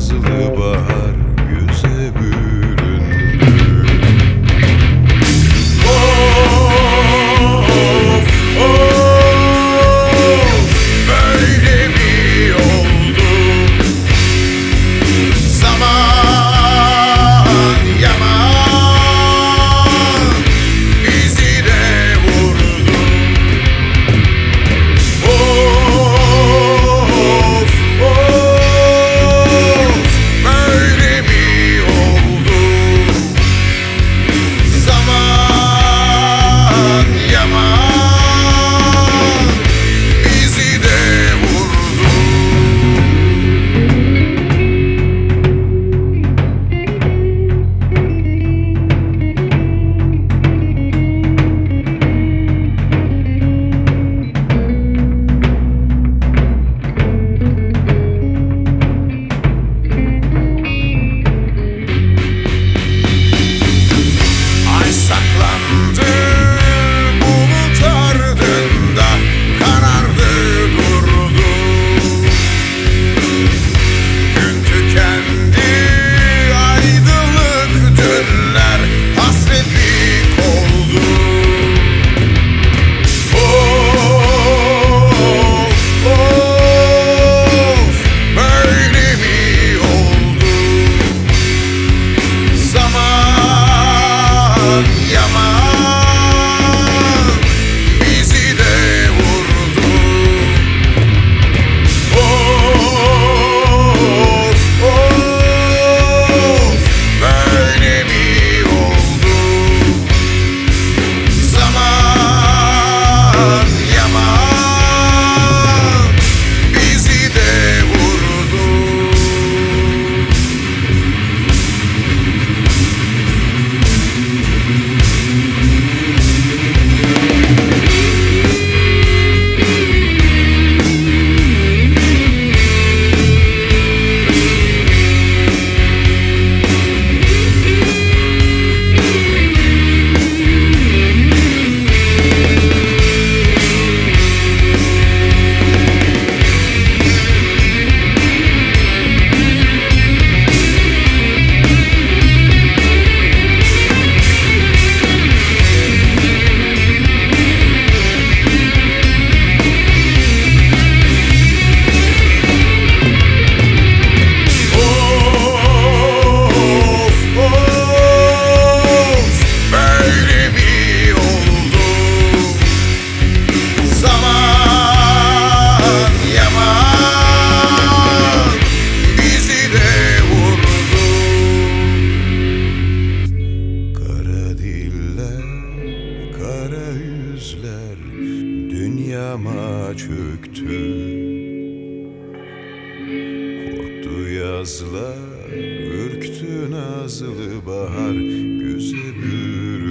Jerusalem. llama dünyama çöktü. Korktu yazlar, ürktü nazlı bahar. Güze bürü